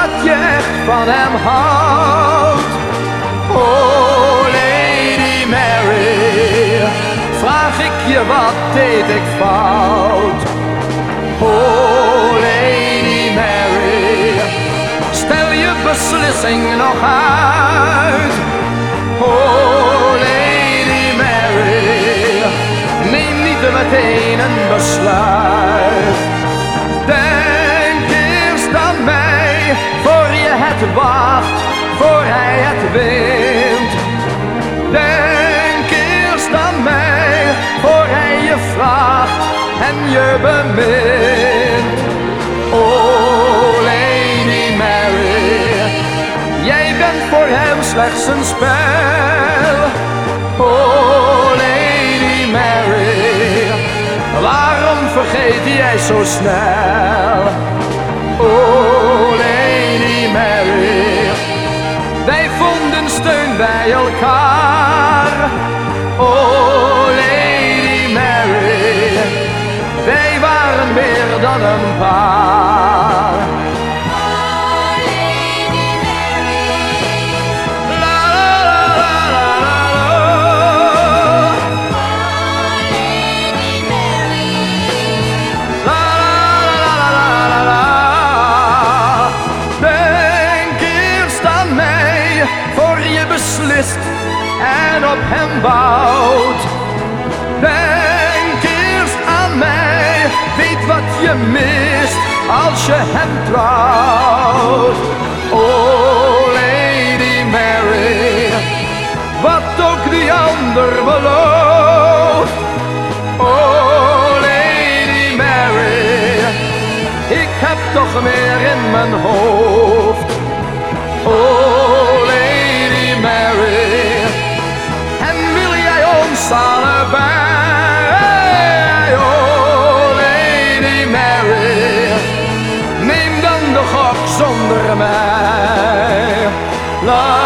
dat je echt van hem houdt. Oh Lady Mary, vraag ik je wat deed ik fout? Oh Lady Mary, stel je beslissing nog uit. Oh Lady Mary, neem niet meteen een besluit. Wacht, voor hij het wint. Denk eerst aan mij, voor hij je vraagt en je bemint. Oh, Lady Mary, jij bent voor hem slechts een spel. Oh, Lady Mary, waarom vergeet jij zo snel? Oh, Mary, wij vonden steun bij elkaar. Oh, Lady Mary, wij waren meer dan een paar. Op hem bouwt. Denk eerst aan mij, weet wat je mist als je hem trouwt. Oh, Lady Mary, wat ook die ander belooft. Oh, Lady Mary, ik heb toch meer in mijn hoofd. Oh, neem